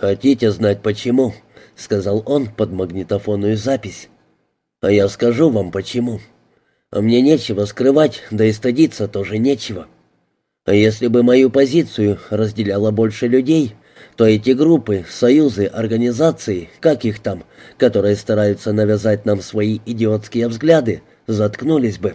«Хотите знать почему?» — сказал он под магнитофонную запись. «А я скажу вам почему. А мне нечего скрывать, да и стыдиться тоже нечего. А если бы мою позицию разделяло больше людей, то эти группы, союзы, организации, как их там, которые стараются навязать нам свои идиотские взгляды, заткнулись бы.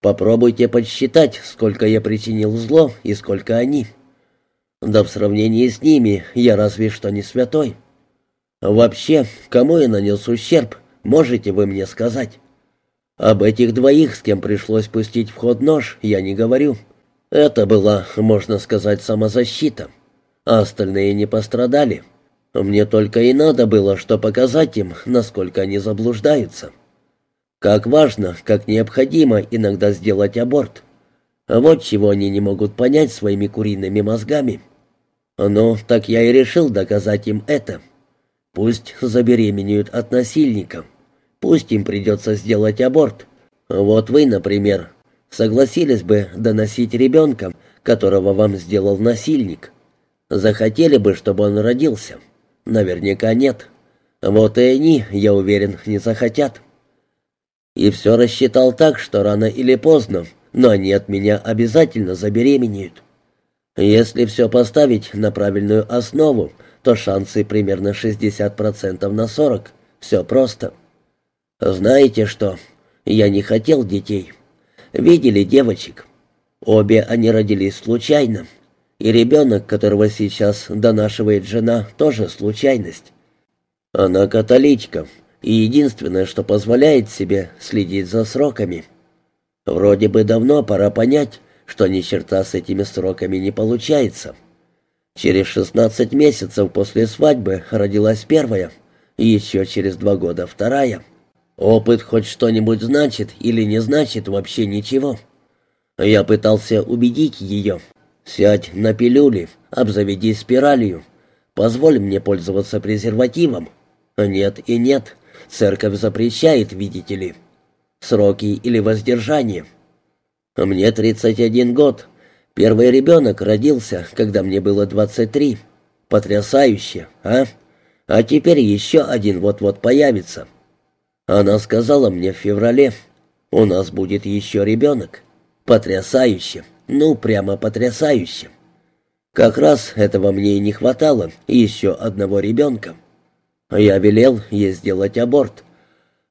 Попробуйте подсчитать, сколько я причинил зло и сколько они. Да в сравнении с ними я разве что не святой. Вообще, кому я нанес ущерб, можете вы мне сказать? Об этих двоих, с кем пришлось пустить в ход нож, я не говорю. Это была, можно сказать, самозащита. А остальные не пострадали. Мне только и надо было, что показать им, насколько они заблуждаются. Как важно, как необходимо иногда сделать аборт. Вот чего они не могут понять своими куриными мозгами. Ну, так я и решил доказать им это. Пусть забеременеют от насильника. Пусть им придется сделать аборт. Вот вы, например, согласились бы доносить ребенка, которого вам сделал насильник. Захотели бы, чтобы он родился? Наверняка нет. Вот и они, я уверен, не захотят. И все рассчитал так, что рано или поздно, но они от меня обязательно забеременеют. Если все поставить на правильную основу, то шансы примерно 60% на 40%. Все просто. Знаете что? Я не хотел детей. Видели девочек? Обе они родились случайно. И ребенок, которого сейчас донашивает жена, тоже случайность. Она католичка, и единственное, что позволяет себе следить за сроками. Вроде бы давно пора понять, что ни черта с этими сроками не получается. Через 16 месяцев после свадьбы родилась первая, и еще через два года вторая. Опыт хоть что-нибудь значит или не значит вообще ничего. Я пытался убедить ее. «Сядь на пилюли, обзаведись спиралью, позволь мне пользоваться презервативом». «Нет и нет. Церковь запрещает, видите ли. Сроки или воздержание. Мне 31 год. Первый ребенок родился, когда мне было 23. Потрясающе, а? А теперь еще один вот-вот появится. Она сказала мне в феврале, у нас будет еще ребенок. Потрясающе, ну прямо потрясающе. Как раз этого мне и не хватало, еще одного ребенка. Я велел ей сделать аборт.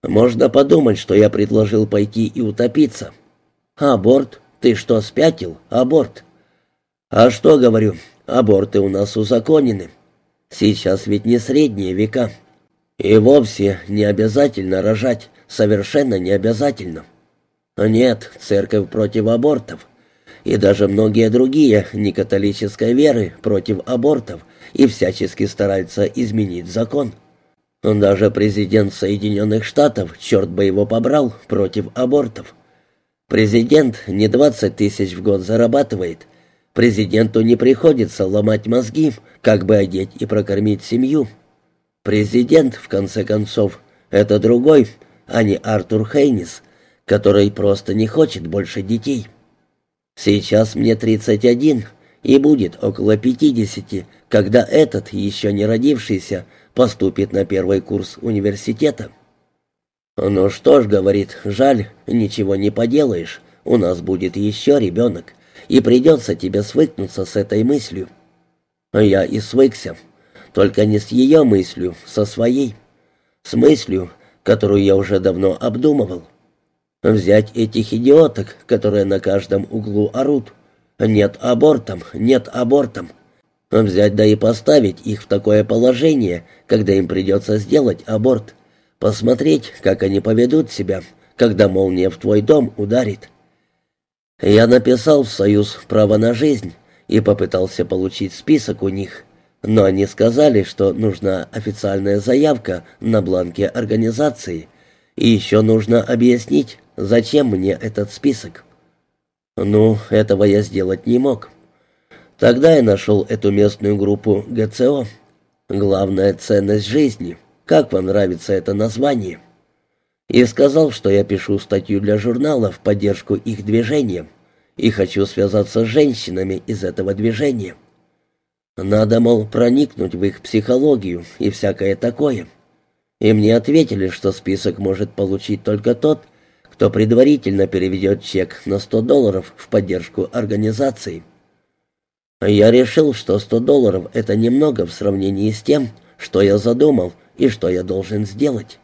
Можно подумать, что я предложил пойти и утопиться. Аборт? Ты что, спятил? Аборт. А что, говорю, аборты у нас узаконены. Сейчас ведь не средние века. И вовсе не обязательно рожать, совершенно не обязательно. Нет, церковь против абортов. И даже многие другие некатолической веры против абортов и всячески стараются изменить закон. Даже президент Соединенных Штатов, черт бы его побрал, против абортов. Президент не 20 тысяч в год зарабатывает. Президенту не приходится ломать мозги, как бы одеть и прокормить семью. Президент, в конце концов, это другой, а не Артур Хейнис, который просто не хочет больше детей. Сейчас мне 31, и будет около 50, когда этот, еще не родившийся, поступит на первый курс университета. «Ну что ж, — говорит, — жаль, ничего не поделаешь, у нас будет еще ребенок, и придется тебе свыкнуться с этой мыслью». Я и свыкся, только не с ее мыслью, со своей, с мыслью, которую я уже давно обдумывал. Взять этих идиоток, которые на каждом углу орут. Нет абортом, нет абортом. Взять да и поставить их в такое положение, когда им придется сделать аборт. Посмотреть, как они поведут себя, когда молния в твой дом ударит. Я написал в Союз «Право на жизнь» и попытался получить список у них, но они сказали, что нужна официальная заявка на бланке организации, и еще нужно объяснить, зачем мне этот список. Ну, этого я сделать не мог. Тогда я нашел эту местную группу ГЦО. Главная ценность жизни. Как вам нравится это название? И сказал, что я пишу статью для журнала в поддержку их движения и хочу связаться с женщинами из этого движения. Надо, мол, проникнуть в их психологию и всякое такое. И мне ответили, что список может получить только тот, кто предварительно переведет чек на 100 долларов в поддержку организации. Я решил, что 100 долларов — это немного в сравнении с тем, что я задумал и что я должен сделать.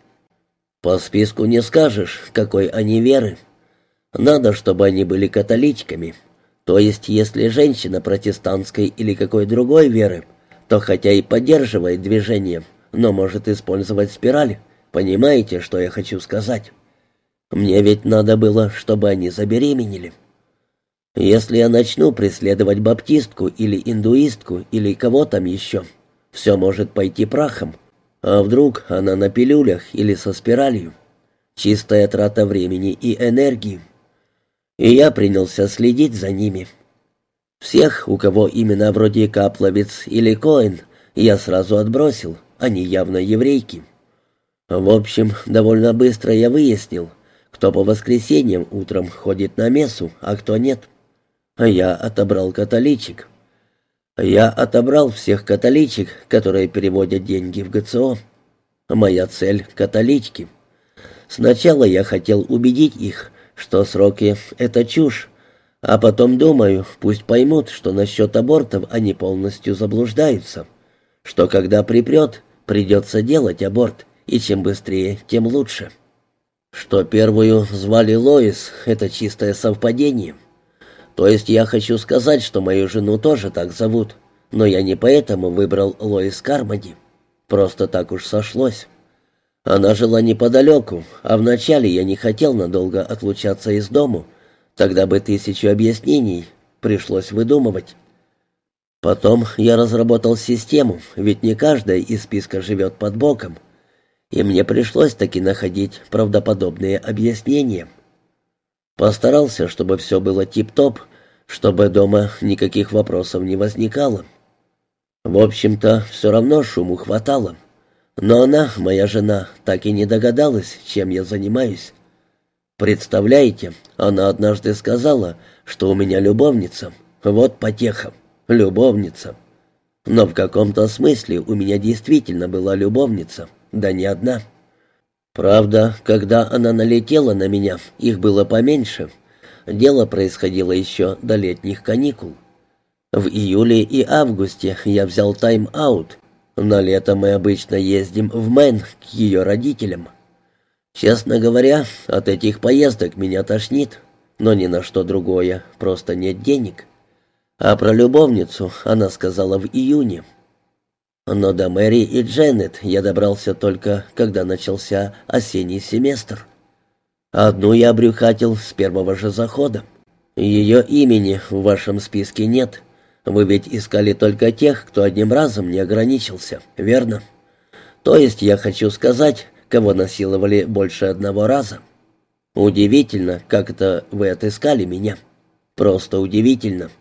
По списку не скажешь, какой они веры. Надо, чтобы они были католичками. То есть, если женщина протестантской или какой другой веры, то хотя и поддерживает движение, но может использовать спираль. Понимаете, что я хочу сказать? Мне ведь надо было, чтобы они забеременели. Если я начну преследовать баптистку или индуистку или кого там еще, все может пойти прахом. А вдруг она на пилюлях или со спиралью? Чистая трата времени и энергии. И я принялся следить за ними. Всех, у кого именно вроде Капловец или Коэн, я сразу отбросил, они явно еврейки. В общем, довольно быстро я выяснил, кто по воскресеньям утром ходит на мессу, а кто нет. Я отобрал католичек. Я отобрал всех католичек, которые переводят деньги в ГЦО. Моя цель — католички. Сначала я хотел убедить их, что сроки — это чушь, а потом думаю, пусть поймут, что насчет абортов они полностью заблуждаются, что когда припрет, придется делать аборт, и чем быстрее, тем лучше. Что первую звали Лоис, это чистое совпадение. То есть я хочу сказать, что мою жену тоже так зовут, но я не поэтому выбрал Лоис Кармоди. Просто так уж сошлось. Она жила неподалеку, а вначале я не хотел надолго отлучаться из дому. Тогда бы тысячу объяснений пришлось выдумывать. Потом я разработал систему, ведь не каждая из списка живет под боком. И мне пришлось таки находить правдоподобные объяснения. Постарался, чтобы все было тип-топ, чтобы дома никаких вопросов не возникало. В общем-то, все равно шуму хватало. Но она, моя жена, так и не догадалась, чем я занимаюсь. Представляете, она однажды сказала, что у меня любовница. Вот потеха. Любовница. Но в каком-то смысле у меня действительно была любовница, да не одна. Правда, когда она налетела на меня, их было поменьше. Дело происходило еще до летних каникул. В июле и августе я взял тайм-аут на лето мы обычно ездим в Мэн к ее родителям. Честно говоря, от этих поездок меня тошнит, но ни на что другое, просто нет денег. А про любовницу она сказала в июне. Но до Мэри и Дженнет я добрался только, когда начался осенний семестр. Одну я обрюхатил с первого же захода. Ее имени в вашем списке нет, вы ведь искали только тех, кто одним разом не ограничился, верно? То есть я хочу сказать, кого насиловали больше одного раза. Удивительно, как это вы отыскали меня. Просто удивительно.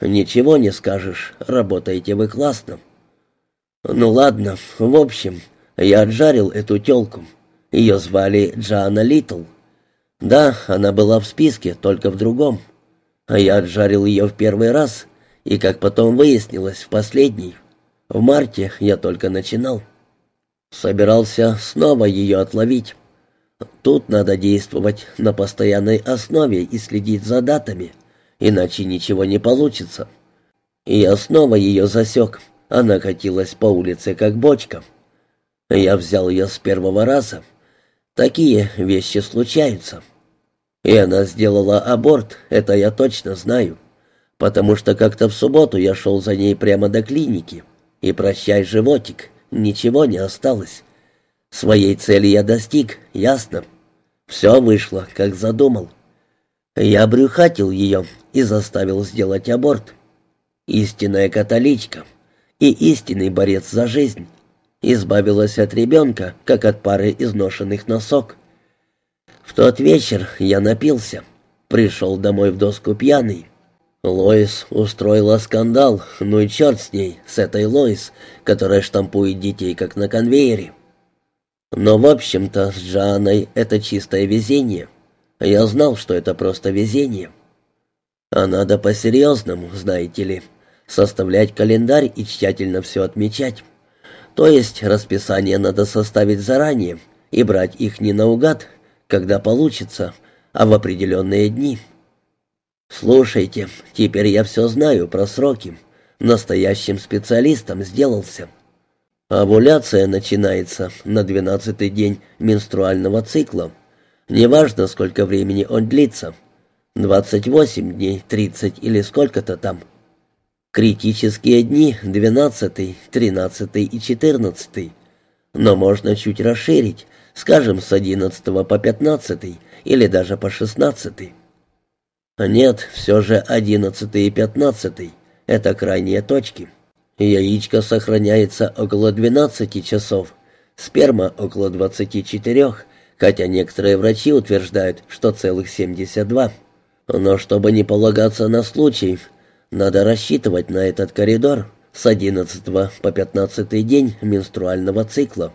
Ничего не скажешь, работаете вы классно. Ну ладно, в общем, я отжарил эту тёлку. Ее звали Джоанна Литл. Да, она была в списке, только в другом. А я отжарил ее в первый раз — и, как потом выяснилось, в последний. В марте я только начинал. Собирался снова ее отловить. Тут надо действовать на постоянной основе и следить за датами, иначе ничего не получится. И я снова ее засек. Она катилась по улице, как бочка. Я взял ее с первого раза. Такие вещи случаются. И она сделала аборт, это я точно знаю потому что как-то в субботу я шел за ней прямо до клиники. И прощай, животик, ничего не осталось. Своей цели я достиг, ясно. Все вышло, как задумал. Я брюхатил ее и заставил сделать аборт. Истинная католичка и истинный борец за жизнь. Избавилась от ребенка, как от пары изношенных носок. В тот вечер я напился, пришел домой в доску пьяный, Лоис устроила скандал, ну и черт с ней, с этой Лоис, которая штампует детей как на конвейере. Но, в общем-то, с Джаной это чистое везение. Я знал, что это просто везение. А надо по-серьезному, знаете ли. Составлять календарь и тщательно все отмечать. То есть расписание надо составить заранее и брать их не наугад, когда получится, а в определенные дни. Слушайте, теперь я все знаю про сроки. Настоящим специалистом сделался. Овуляция начинается на двенадцатый день менструального цикла. Неважно, сколько времени он длится. 28 дней, 30 или сколько-то там. Критические дни 12, 13 и 14. Но можно чуть расширить, скажем, с 11 по 15 или даже по 16. Нет, все же 11 и 15 — это крайние точки. Яичко сохраняется около 12 часов, сперма около 24, хотя некоторые врачи утверждают, что целых 72. Но чтобы не полагаться на случай, надо рассчитывать на этот коридор с 11 по 15 день менструального цикла.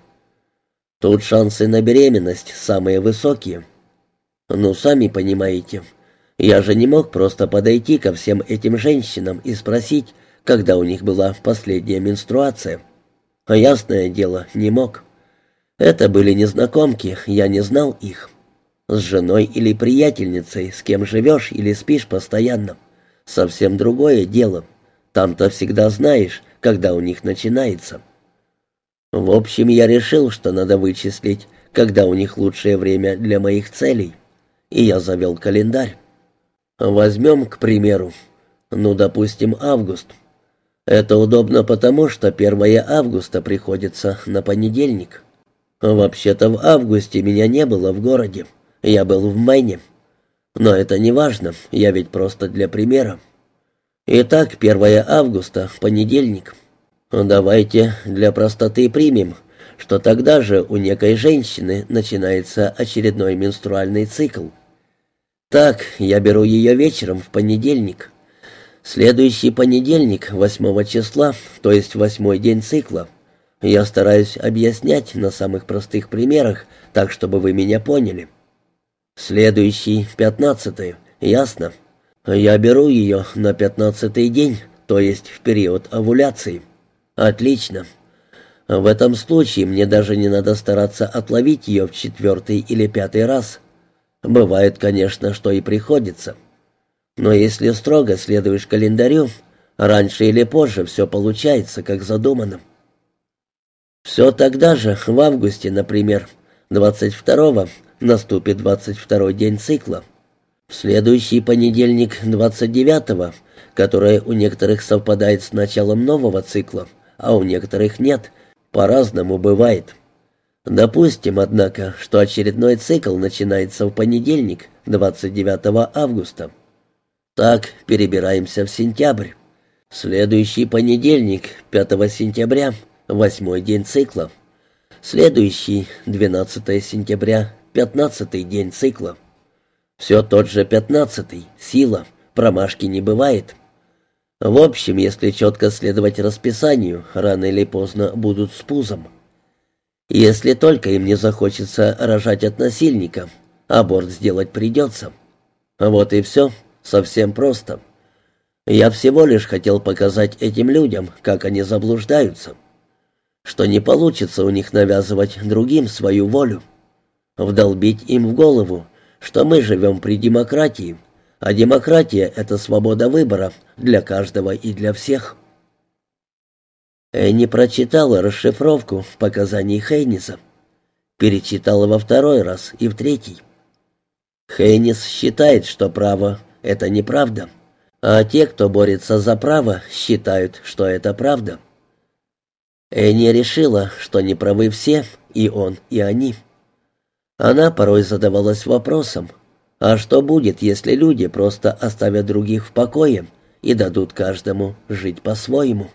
Тут шансы на беременность самые высокие. Ну, сами понимаете, я же не мог просто подойти ко всем этим женщинам и спросить, когда у них была последняя менструация. А ясное дело, не мог. Это были незнакомки, я не знал их. С женой или приятельницей, с кем живешь или спишь постоянно. Совсем другое дело. Там-то всегда знаешь, когда у них начинается. В общем, я решил, что надо вычислить, когда у них лучшее время для моих целей. И я завел календарь. Возьмем, к примеру, ну, допустим, август. Это удобно потому, что 1 августа приходится на понедельник. Вообще-то в августе меня не было в городе. Я был в Майне. Но это не важно, я ведь просто для примера. Итак, 1 августа, понедельник. Давайте для простоты примем, что тогда же у некой женщины начинается очередной менструальный цикл. Так, я беру ее вечером в понедельник. Следующий понедельник, 8 числа, то есть восьмой день цикла. Я стараюсь объяснять на самых простых примерах, так, чтобы вы меня поняли. Следующий, пятнадцатый, ясно? Я беру ее на пятнадцатый день, то есть в период овуляции. Отлично. В этом случае мне даже не надо стараться отловить ее в четвертый или пятый раз. Бывает, конечно, что и приходится. Но если строго следуешь календарю, раньше или позже все получается, как задумано. Все тогда же, в августе, например, 22-го, наступит 22-й день цикла. В следующий понедельник, 29-го, который у некоторых совпадает с началом нового цикла, а у некоторых нет, по-разному бывает. Допустим, однако, что очередной цикл начинается в понедельник, 29 августа. Так, перебираемся в сентябрь. Следующий понедельник, 5 сентября, восьмой день цикла. Следующий, 12 сентября, 15 день цикла. Все тот же 15 сила, промашки не бывает. В общем, если четко следовать расписанию, рано или поздно будут с пузом. Если только им не захочется рожать от насильника, аборт сделать придется. Вот и все. Совсем просто. Я всего лишь хотел показать этим людям, как они заблуждаются. Что не получится у них навязывать другим свою волю. Вдолбить им в голову, что мы живем при демократии, а демократия — это свобода выбора для каждого и для всех. Энни прочитала расшифровку показаний Хейниса. Перечитала во второй раз и в третий. Хейнис считает, что право это неправда. А те, кто борется за право, считают, что это правда. Энни решила, что неправы все, и он, и они. Она порой задавалась вопросом, а что будет, если люди просто оставят других в покое и дадут каждому жить по-своему?